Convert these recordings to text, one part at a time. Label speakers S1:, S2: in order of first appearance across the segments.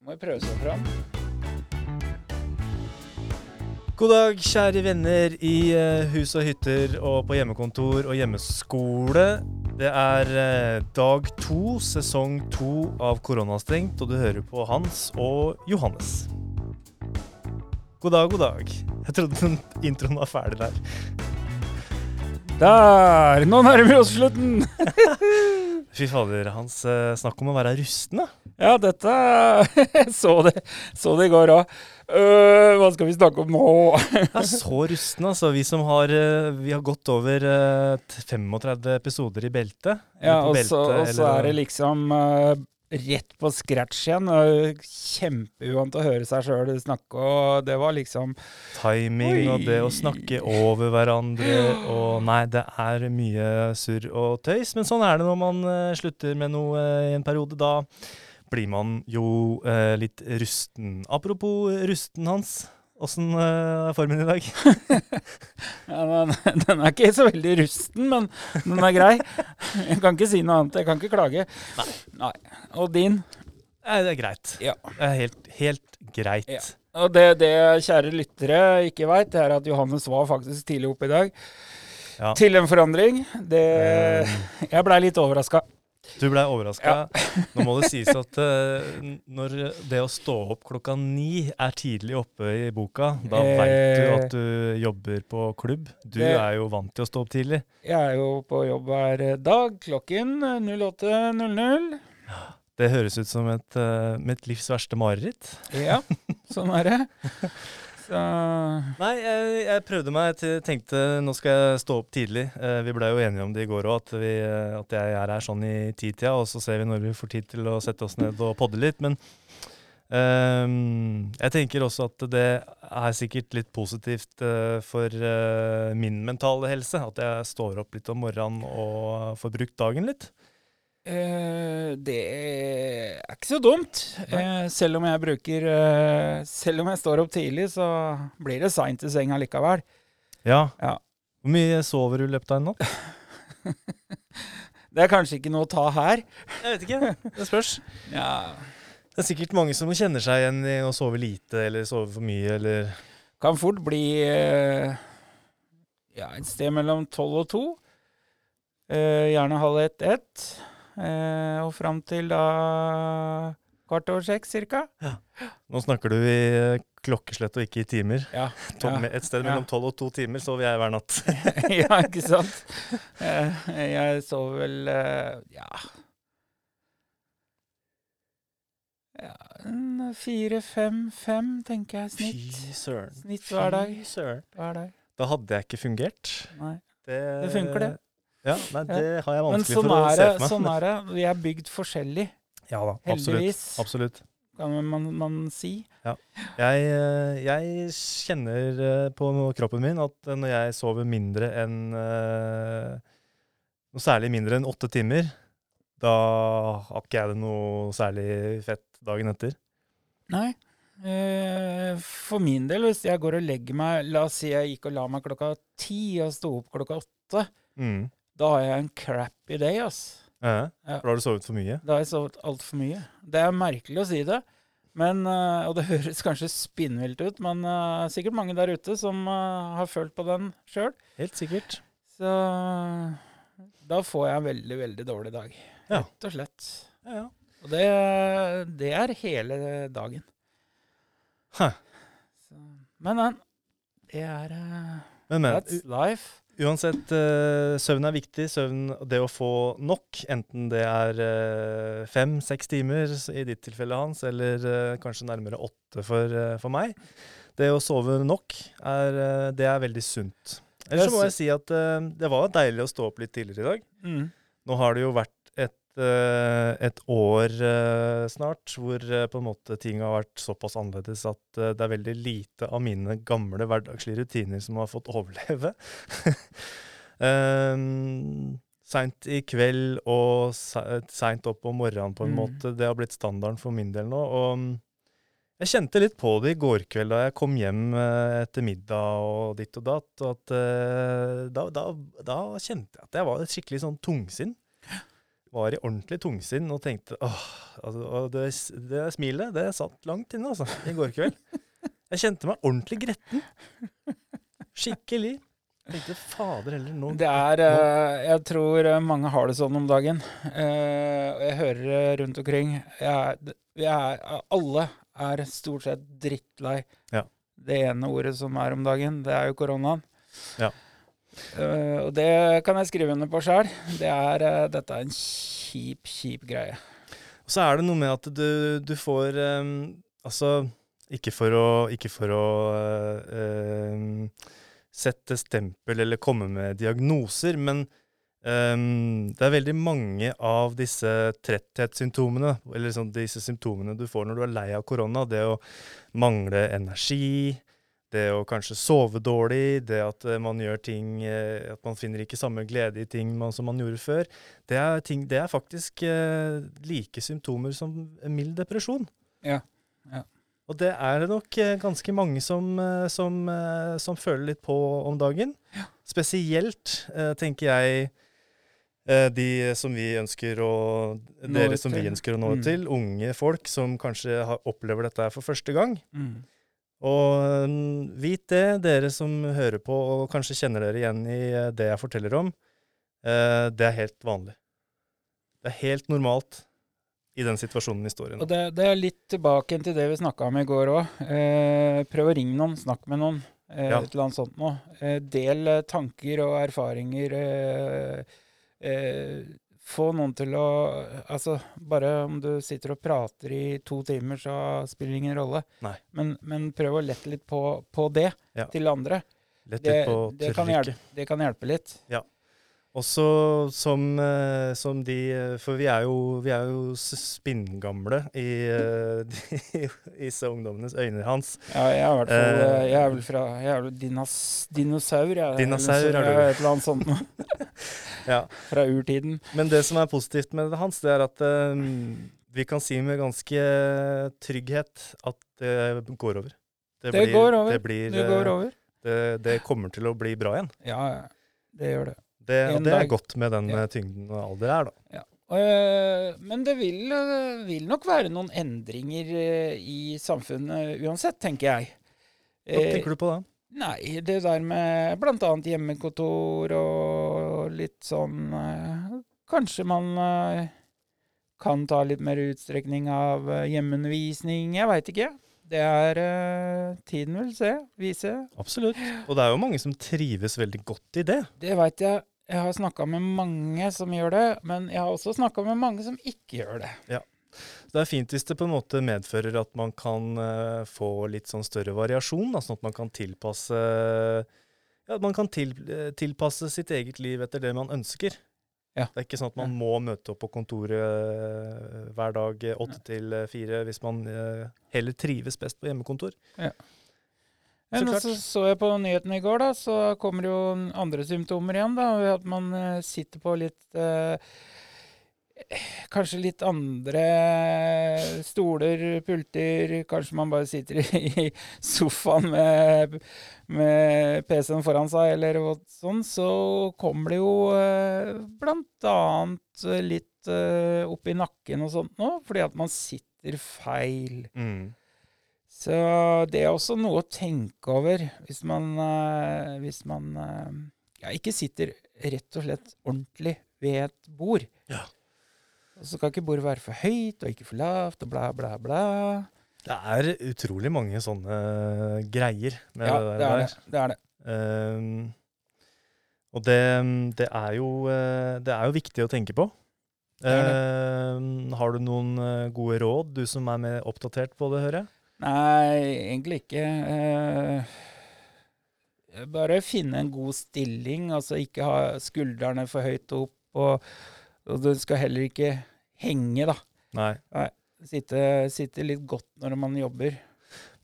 S1: Må vi prøve seg fram.
S2: God dag, kjære venner i eh, hus og hytter og på hjemmekontor og hjemmeskole. Det er eh, dag to, sesong to av Koronastengt, og du hører på Hans og Johannes. God dag, god dag. Jeg trodde den introen var ferdig der.
S1: Der! Nå nærmer vi oss slutten.
S2: Fy fader, Hans. eh, Snakk om å være rusten, da.
S1: Ja, dette så det, så det i går òg. hva skal vi snakke om nå?
S2: Jeg er så rusten, altså. Vi som har, eh, vi har gått over eh, 35 episoder i beltet.
S1: Ja, og så er det liksom uh, rett på scratch igjen. Kjempeuvant å høre seg sjøl snakke, og det var liksom
S2: timing og det å snakke over hverandre og Nei, det er mye surr og tøys, men sånn er det når man slutter med noe i en periode. Da blir man jo eh, litt rusten. Apropos rusten, Hans. Åssen eh, er formen i dag?
S1: ja, den, den er ikke så veldig rusten, men den er grei. Jeg kan ikke si noe annet. Jeg kan ikke klage. Nei. Og din?
S2: Eh, det er greit.
S1: Ja.
S2: Det er helt, helt greit.
S1: Ja. Og det, det kjære lyttere ikke veit, er at Johannes var faktisk tidlig oppe i dag.
S2: Ja.
S1: Til en forandring. Det
S2: Eh,
S1: Jeg blei litt overraska.
S2: Du blei overraska. Nå må det sies at uh, når det å stå opp klokka ni er tidlig oppe i boka, da
S1: Eh.
S2: veit du at du jobber på klubb. Du
S1: Det-
S2: er jo vant til å stå opp tidlig.
S1: Jeg er jo på jobb hver dag klokken 08.00.
S2: Det høres ut som et, uh, mitt livs verste mareritt.
S1: Ja, sånn er det. Så
S2: Nei, jeg, jeg prøvde meg til tenkte nå skal jeg stå opp tidlig. Uh, vi blei jo enige om det i går òg, at, eh, at jeg er her sånn i titida, og så ser vi når vi får tid til å sette oss ned og podde litt. Men Um, jeg tenker også at det er sikkert litt positivt uh, for uh, min mentale helse. At jeg står opp litt om morgenen og får brukt dagen litt.
S1: Eh, det er ikke så dumt. Eh, selv om jeg bruker eh, Selv om jeg står opp tidlig, så blir det seint i senga likevel.
S2: Ja.
S1: Ja.
S2: Hvor mye sover du i løpet av en natt?
S1: Det er kanskje ikke noe å ta her.
S2: Jeg vet ikke. Det spørs.
S1: Ja,
S2: Det er sikkert mange som kjenner seg igjen i å sove lite eller sove for mye eller
S1: Kan fort bli eh, ja, et sted mellom tolv og to. Eh, gjerne halv ett-ett. Eh, og fram til da kvart over seks cirka.
S2: Nå snakker du i eh, klokkeslett og ikke i timer.
S1: Ja,
S2: Tom,
S1: ja.
S2: Et sted mellom tolv og to timer sover jeg hver natt.
S1: ja, ikke sant? Eh, jeg sover vel ja Ja, fire, fem, fem, tenker jeg snitt.
S2: søren.
S1: Snitt hver dag.
S2: Fy søren.
S1: Hver dag.
S2: Da hadde jeg ikke fungert.
S1: Nei.
S2: Det,
S1: Det funker, det.
S2: Ja, nei, det har jeg vanskelig
S1: sånn
S2: for å se for meg.
S1: sånn er det. Vi er bygd forskjellig,
S2: Ja da, absolutt.
S1: heldigvis,
S2: Absolutt.
S1: kan man, man si.
S2: Jeg, eh, jeg kjenner eh, på kroppen min at eh, når jeg sover mindre enn Noe særlig mindre enn åtte timer, da har ikke jeg det noe særlig fett dagen etter.
S1: Nei. For min del, hvis jeg går og legger meg La oss si jeg gikk og la meg klokka ti og sto opp klokka åtte,
S2: Mm.
S1: Da har jeg en crappy day, ass. Ja.
S2: For da har du sovet for mye?
S1: Da har jeg sovet altfor mye. Det er merkelig å si det, men, eh, og det høres kanskje spinnvilt ut, men uh, sikkert mange der ute som uh, har følt på den sjøl.
S2: Helt sikkert.
S1: Så da får jeg en veldig, veldig dårlig dag.
S2: Ja.
S1: Rett og slett.
S2: Ja, ja.
S1: Og det, det er hele dagen.
S2: Hæ.
S1: Så, men, men. Det er uh,
S2: Men, men
S1: That's life.
S2: Uansett, uh, søvn er viktig. Søvn, det å få nok, enten det er uh, fem-seks timer i ditt tilfelle, Hans, eller uh, kanskje nærmere åtte for, eh, for meg. Det å sove nok, er, eh, det er veldig sunt. Ellers så må jeg si at eh, det var deilig å stå opp litt tidligere i dag.
S1: Mm.
S2: Nå har det jo vært et, eh, år eh, snart hvor eh, på en måte ting har vært såpass annerledes at det er veldig lite av mine gamle hverdagslige rutiner som har fått overleve. um, Seint i kveld og se- seint opp om morgenen, på en
S1: Mm.
S2: måte. Det har blitt standarden for min del nå. Og mm, jeg kjente litt på det i går kveld da jeg kom hjem etter middag og ditt og datt. og At, da, da, da kjente jeg at jeg var et skikkelig sånn tungsinn. Var i ordentlig tungsinn og tenkte åh, altså, og det, det smilet det satt langt inne altså, i går kveld. Jeg kjente meg ordentlig gretten. Skikkelig. Jeg tenkte fader heller nå
S1: Det er eh, Jeg tror eh, mange har det sånn om dagen. Og jeg hører rundt omkring. Jeg, jeg, er, alle er stort sett drittlei.
S2: Ja.
S1: Det ene ordet som er om dagen, det er jo koronaen.
S2: Ja.
S1: Eh, og det kan jeg skrive under på sjøl. Det eh, dette er en kjip, kjip greie.
S2: Og så er det noe med at du, du får um, Altså, ikke for å, ikke for å uh, sette stempel eller komme med diagnoser, men um, det er veldig mange av disse tretthetssymptomene, eller sånn, disse symptomene du får når du er lei av korona. Det å mangle energi, det å kanskje sove dårlig, det at eh, man gjør ting eh, At man finner ikke samme glede i ting man, som man gjorde før. Det er, ting, det er faktisk eh, like symptomer som mild depresjon.
S1: Ja, ja.
S2: Og det er det nok eh, ganske mange som, som, som føler litt på om dagen. Ja. Spesielt, eh, tenker jeg, de som vi ønsker å Dere som vi ønsker å nå ut
S1: Mm.
S2: til. Unge folk som kanskje har, opplever dette for første gang.
S1: Mm.
S2: Og mm, vit det, dere som hører på og kanskje kjenner dere igjen i eh, det jeg forteller om. Eh, det er helt vanlig. Det er helt normalt i den situasjonen vi står i nå.
S1: Og det, det er litt tilbake til det vi snakka om i går òg. Eh, prøv å ringe noen, snakk med noen. Eh,
S2: Ja.
S1: Et eller annet sånt noe. Eh, del eh, tanker og erfaringer. Eh, eh, få noen til å Altså, bare om du sitter og prater i to timer, så spiller det ingen rolle. Men, men prøv å lette litt på, på det
S2: Ja.
S1: til andre.
S2: Lett
S1: Det,
S2: litt på
S1: det, kan hjelpe, det kan hjelpe litt.
S2: Også som, eh, som de eh, For vi er jo, vi er jo spinngamle i eh, de, disse ungdommenes øyne, Hans.
S1: Ja, jeg er hvert fall
S2: Eh,
S1: eh, Jeg er vel fra Jeg er vel dinos, dinosaur, jeg.
S2: Dinosaur er du.
S1: Et eller annet sånt noe.
S2: Ja.
S1: Fra urtiden.
S2: Men det som er positivt med det, Hans, det er at uh, vi kan si med ganske trygghet at det går over.
S1: Det går over.
S2: Det, blir,
S1: Det går
S2: eh,
S1: over.
S2: Det, det kommer til å bli bra igjen.
S1: Ja, det gjør det.
S2: Det, og det er godt med den
S1: Ja.
S2: eh, tyngden og alder er, da.
S1: Ja. men det vil, eh, vil nok være noen endringer eh, i samfunnet uansett, tenker jeg.
S2: Hva
S1: Eh,
S2: tenker du på da?
S1: Nei, det der med bl.a. hjemmekontor og litt sånn eh, Kanskje man eh, kan ta litt mer utstrekning av eh, hjemmeundervisning. Jeg veit ikke. Det er eh, Tiden vil se. Vise.
S2: Absolutt. Og det er jo mange som trives veldig godt i det.
S1: Det veit jeg. Jeg har snakka med mange som gjør det, men jeg har også snakka med mange som ikke gjør det.
S2: Ja. det er fint hvis det på en måte medfører at man kan få litt sånn større variasjon, da, sånn at man kan tilpasse ja, man kan til, eh, tilpasse sitt eget liv etter det man ønsker.
S1: Ja.
S2: Det er ikke sånn at man må møte opp på kontoret eh, hver dag eh, åtte til fire hvis man heller trives best på hjemmekontor.
S1: Men
S2: klart.
S1: så så jeg på nyhetene i går, da, så kommer jo andre symptomer igjen. da, At man sitter på litt eh, Kanskje litt andre stoler, pulter. Kanskje man bare sitter i sofaen med, med PC-en foran seg, eller noe sånn. Så kommer det jo eh, blant annet litt eh, opp i nakken og sånt nå, fordi at man sitter feil. Så det er også noe å tenke over hvis man, eh, hvis man ja, ikke sitter rett og slett ordentlig ved et bord.
S2: Ja.
S1: Og så skal ikke bordet være for høyt og ikke for lavt og bla, bla, bla.
S2: Det er utrolig mange sånne greier med
S1: Ja,
S2: det
S1: det er
S2: der.
S1: det. det, er det.
S2: Um, og det, det, er jo, eh, det er jo viktig å tenke på.
S1: Det
S2: Ehm, har du noen eh, gode råd, du som er mer oppdatert på det, hører jeg?
S1: Nei, egentlig ikke. Uh, bare finne en god stilling, altså ikke ha skuldrene for høyt opp. Og, og du skal heller ikke henge, da.
S2: Nei.
S1: Sitte, sitte litt godt når man jobber.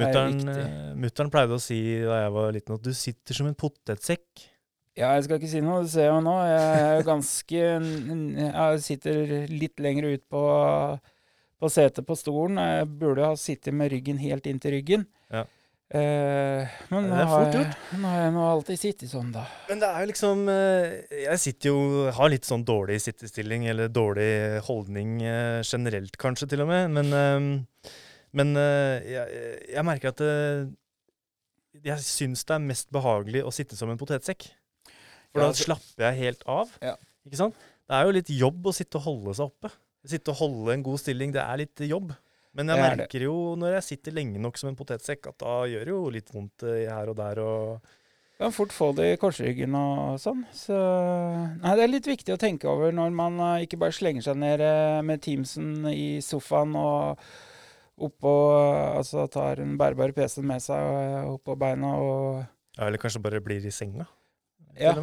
S1: Er
S2: eh, mutter'n pleide å si da jeg var liten, at du sitter som en potetsekk.
S1: Ja, jeg skal ikke si noe, Du ser jo nå. Jeg er jo ganske Jeg sitter litt lenger ut på, på setet på stolen. Jeg burde ha sittet med ryggen helt inntil ryggen. Eh, men nå har, jeg, nå har jeg nå alltid sittet sånn, da.
S2: Men det er jo liksom eh, Jeg sitter jo Har litt sånn dårlig sittestilling, eller dårlig holdning eh, generelt, kanskje, til og med. Men, eh, men jeg, jeg merker at jeg syns det er mest behagelig å sitte som en potetsekk. For
S1: Ja,
S2: da
S1: altså-
S2: slapper jeg helt av.
S1: Ja.
S2: Ikke sant? Det er jo litt jobb å sitte og holde seg oppe. Sitte og holde en god stilling, det er litt jobb. Men jeg
S1: er
S2: merker jo når jeg sitter lenge nok som en potetsekk, at da gjør det jo litt vondt eh, her og der. og...
S1: Kan fort få det i korsryggen og sånn. Så Nei, det er litt viktig å tenke over når man eh, ikke bare slenger seg ned eh, med Teamsen i sofaen og oppå Altså tar en bærbar PC med seg oppå beina og
S2: Ja, eller kanskje bare blir i senga.
S1: Ja.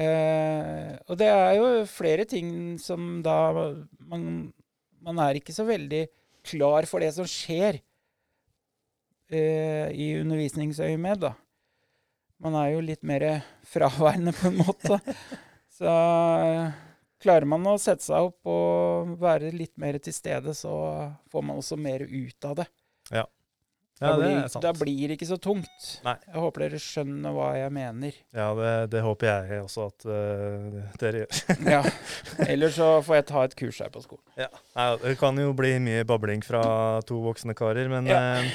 S1: Eh, og det er jo flere ting som da man, man er ikke så veldig klar for det som skjer eh, i undervisningsøyemed, da. Man er jo litt mer fraværende, på en måte. Så eh, klarer man å sette seg opp og være litt mer til stede, så får man også mer ut av det.
S2: Ja,
S1: da,
S2: det
S1: blir, da blir det ikke så tungt.
S2: Nei.
S1: Jeg håper dere skjønner hva jeg mener.
S2: Ja, det, det håper jeg også at uh, dere gjør.
S1: Ja. Eller så får jeg ta et kurs her på skolen.
S2: Ja. Nei, det kan jo bli mye babling fra to voksne karer, men
S1: Ja.
S2: eh,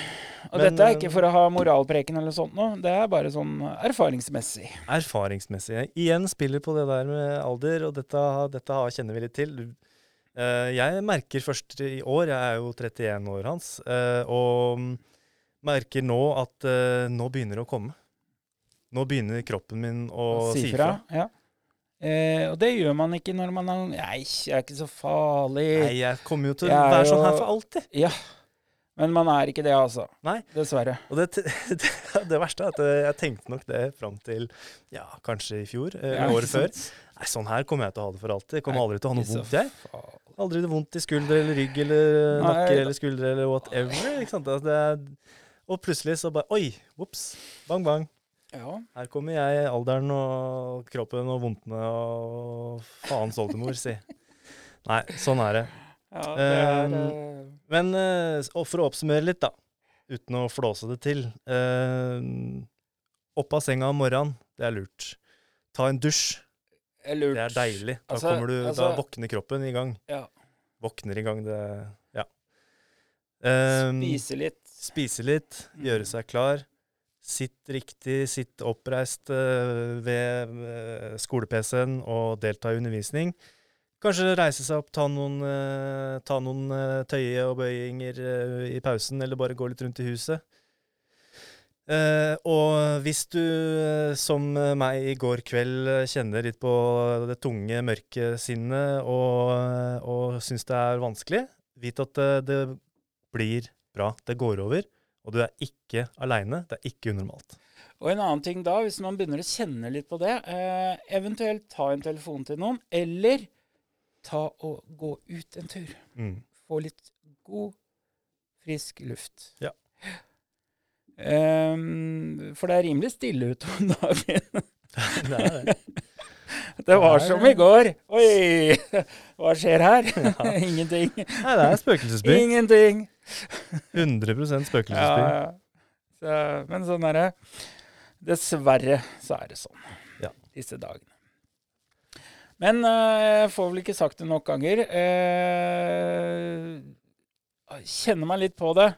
S1: Og
S2: Men,
S1: dette er ikke for å ha moralpreken eller sånt noe, det er bare sånn erfaringsmessig.
S2: erfaringsmessig Jeg Igjen spiller på det der med alder, og dette, dette kjenner vi litt til. Uh, jeg merker først i år, jeg er jo 31 år hans, uh, og merker nå at uh, nå begynner det å komme. Nå begynner kroppen min å si fra.
S1: Ja. Eh, og det gjør man ikke når man er Nei, jeg er ikke så farlig.
S2: Nei, jeg kommer jo til å være sånn her for alltid.
S1: Ja. Men man er ikke det, altså.
S2: Nei.
S1: Dessverre.
S2: Og det, det, det verste er at eh, jeg tenkte nok det fram til ja, kanskje i fjor, eh,
S1: Ja,
S2: året før. Nei, sånn her kommer jeg til å ha det for alltid. Jeg kommer
S1: Nei,
S2: aldri til å ha noe vondt, jeg. Aldri det vondt i skulder eller rygg eller nakke eller skuldre eller whatever. ikke sant? Altså, det er, og plutselig så bare Oi! Ops! Bang, bang.
S1: Ja.
S2: Her kommer jeg, alderen og kroppen og vondtene og faens oldemor, si. Nei, sånn er det.
S1: ja det er
S2: Um, Men og for å oppsummere litt, da, uten å flåse det til. Eh, opp av senga om morgenen, det er lurt. Ta en dusj, Det
S1: er lurt.
S2: det er deilig. Da,
S1: Altså-
S2: du,
S1: altså, da
S2: våkner kroppen i gang.
S1: Ja.
S2: Våkner i gang, det Ja. Um,
S1: Spise litt.
S2: Spise litt, gjøre seg klar. Sitt riktig, sitt oppreist eh, ved eh, skole-PC-en og delta i undervisning. Kanskje reise seg opp, ta noen, eh, ta noen tøye og bøyinger i pausen, eller bare gå litt rundt i huset. Uh, og hvis du, som meg i går kveld, kjenner litt på det tunge, mørke sinnet og, og syns det er vanskelig, vit at eh, det blir bra. Det går over. Og du er ikke aleine. Det er ikke unormalt.
S1: Og en annen ting da, hvis man begynner å kjenne litt på det, eh, eventuelt ta en telefon til noen, eller ta og gå ut en tur.
S2: Mm.
S1: Få litt god, frisk luft.
S2: Ja.
S1: Um, for det er rimelig stille ute om dagen.
S2: Det er det.
S1: Det var
S2: Det er-
S1: som i går. Oi! Hva skjer her? Ingenting.
S2: Nei, det er spøkelsesby.
S1: Ingenting.
S2: 100
S1: Ja,
S2: spøkelsesby.
S1: ja. Så, men sånn er det. Dessverre så er det sånn
S2: Ja.
S1: disse dagene. Men eh, jeg får vel ikke sagt det nok ganger. Eh, kjenner meg litt på det.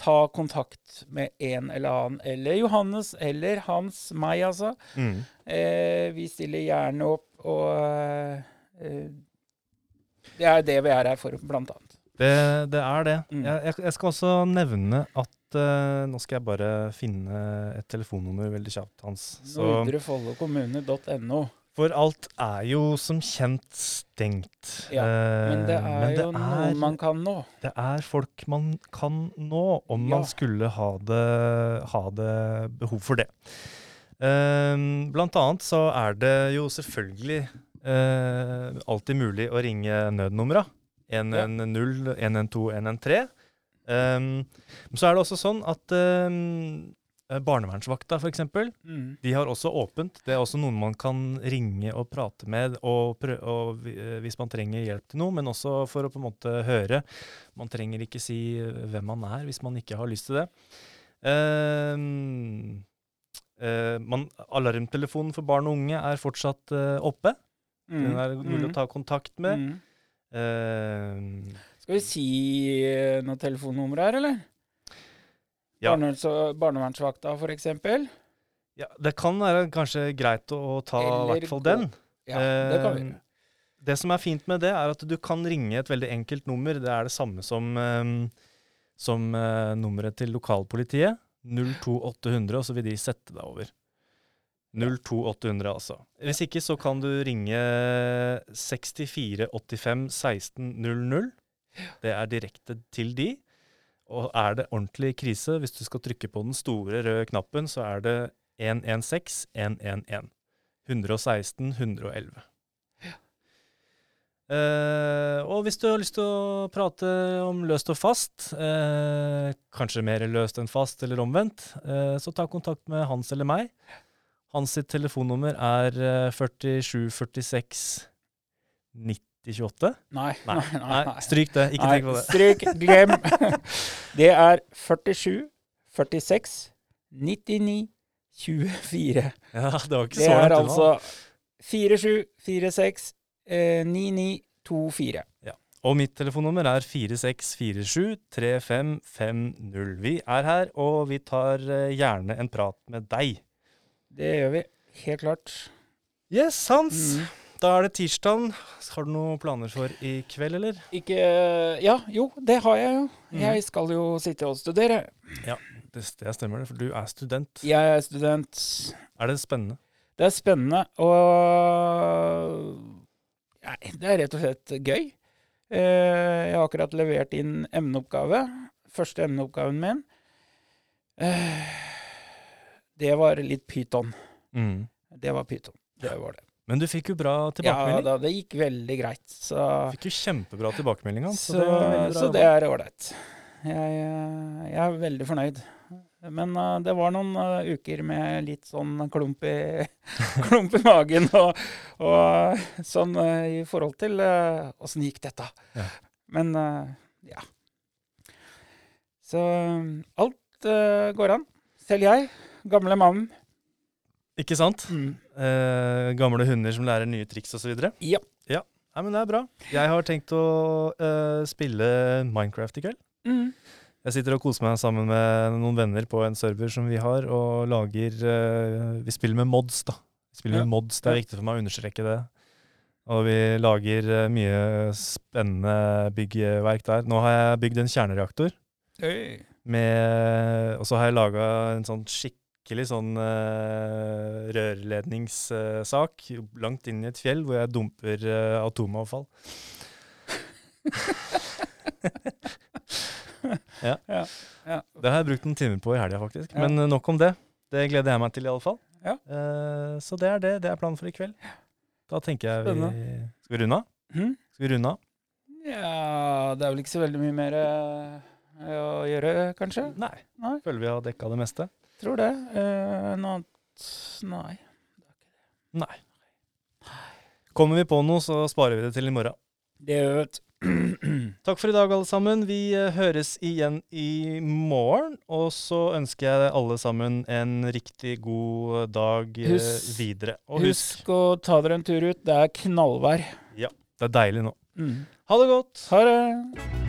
S1: Ta kontakt med en eller annen, eller Johannes, eller Hans, meg altså.
S2: Mm.
S1: Eh, vi stiller gjerne opp, og eh, det er det vi er her for, blant annet.
S2: Det, det er det.
S1: Mm.
S2: Jeg, jeg, skal også nevne at uh, Nå skal jeg bare finne et telefonnummer veldig kjapt, Hans. Så,
S1: Nordre Follo kommune.no.
S2: for alt er jo som kjent stengt.
S1: Ja, Men det
S2: Eh,
S1: er
S2: men
S1: jo noen man kan nå.
S2: Det er folk man kan nå, om
S1: Ja.
S2: man skulle ha det, ha det behov for det. Ehm, blant annet så er det jo selvfølgelig uh, alltid mulig å ringe nødnumra. 110, 112, 113. Um, så er det også sånn at um, barnevernsvakta, f.eks.,
S1: Mm.
S2: de har også åpent. Det er også noen man kan ringe og prate med og og, eh, hvis man trenger hjelp til noe, men også for å på en måte høre. Man trenger ikke si eh, hvem man er hvis man ikke har lyst til det. Um, uh, man, alarmtelefonen for barn og unge er fortsatt uh, oppe. Den er mulig å ta kontakt med. Ehm,
S1: Skal vi si noen noe telefonnummer her, eller?
S2: Ja.
S1: Barnevernsvakta, for eksempel.
S2: ja, det kan være kanskje greit å, å ta i hvert fall den.
S1: Ja, det kan vi
S2: Ehm. Det som er fint med det, er at du kan ringe et veldig enkelt nummer. Det er det samme som, som eh, nummeret til lokalpolitiet. 02800, og så vil de sette deg over. 02800, altså. Hvis ikke så kan du ringe 6485 1600. Det er direkte til de. Og er det ordentlig krise, hvis du skal trykke på den store røde knappen, så er det 116 111. 116 111. Eh, og hvis du har lyst til å prate om løst og fast, eh, kanskje mer løst enn fast eller omvendt, eh, så ta kontakt med Hans eller meg. Hans sitt telefonnummer er eh, 4746 9028.
S1: Nei,
S2: Nei,
S1: nei, nei.
S2: Stryk det. Ikke tenk på det.
S1: Stryk, glem. det er 47, 46, 99, 24.
S2: Ja, det var ikke
S1: Det
S2: så
S1: er
S2: langt unna.
S1: altså 47, 46, eh, 99, 24.
S2: Og mitt telefonnummer er 4647 3550. Vi er her, og vi tar eh, gjerne en prat med deg.
S1: Det gjør vi. Helt klart.
S2: Yes, Hans.
S1: Mm.
S2: Da er det tirsdag. Har du noen planer for i kveld, eller?
S1: Ikke Ja, jo, det har jeg jo.
S2: Mm.
S1: Jeg skal jo sitte og studere.
S2: Det, det stemmer, det, for du er student.
S1: Jeg er student.
S2: Er det spennende?
S1: Det er spennende, og Nei, det er rett og slett gøy. Eh, Jeg har akkurat levert inn emneoppgave. Første emneoppgaven min. Det var litt pyton.
S2: Mm.
S1: Det var pyton. Det var det.
S2: Men du fikk jo bra
S1: Ja,
S2: tilbakemelding.
S1: da, det gikk veldig greit. Så,
S2: Du fikk jo kjempebra tilbakemelding, Hans.
S1: så,
S2: Så, det
S1: så det er ålreit. Jeg, eh, jeg er veldig fornøyd. Men uh, det var noen uh, uker med litt sånn klump i, klump i magen og, og sånn uh, i forhold til åssen gikk dette.
S2: Ja.
S1: Men ja. Så alt går an. Selv jeg, gamle mannen.
S2: Ikke sant?
S1: Mm.
S2: Eh, gamle hunder som lærer nye triks osv.
S1: Ja.
S2: ja. Nei, men det er bra. Jeg har tenkt å eh, spille Minecraft i kveld.
S1: Mm.
S2: Jeg sitter og koser meg sammen med noen venner på en server som vi har, og lager eh, Vi spiller med mods, da. Vi spiller
S1: Ja.
S2: med mods, Det er viktig for meg å understreke det. Og vi lager eh, mye spennende byggverk der. Nå har jeg bygd en kjernereaktor,
S1: Hey.
S2: med, og så har jeg laga en sånn skikkelig sånn uh, rørledningssak langt inn i et fjell, hvor jeg dumper uh, atomavfall.
S1: Ja. ja.
S2: Det har jeg brukt noen timer på i helga, faktisk.
S1: Ja.
S2: Men eh, nok om det. Det gleder jeg meg til, i alle fall.
S1: Ja.
S2: Uh, så det er det. Det er planen for i kveld. Da tenker jeg vi
S1: Spennende.
S2: Skal vi runde av?
S1: Mm?
S2: Skal vi runde av?
S1: Ja, det er vel ikke så veldig mye mer eh, å gjøre, kanskje?
S2: Nei.
S1: Nei.
S2: Føler vi har dekka det meste.
S1: Tror det. Eh, noe annet Nei.
S2: Nei. Kommer vi på noe, så sparer vi det til i morgen.
S1: Det gjør vi, vet.
S2: Takk for i dag, alle sammen. Vi eh, høres igjen i morgen. Og så ønsker jeg alle sammen en riktig god dag eh,
S1: Husk-
S2: videre. Og husk,
S1: Husk å ta dere en tur ut. Det er knallvær. Ja.
S2: det er deilig nå.
S1: Mm.
S2: Ha det godt!
S1: Ha det.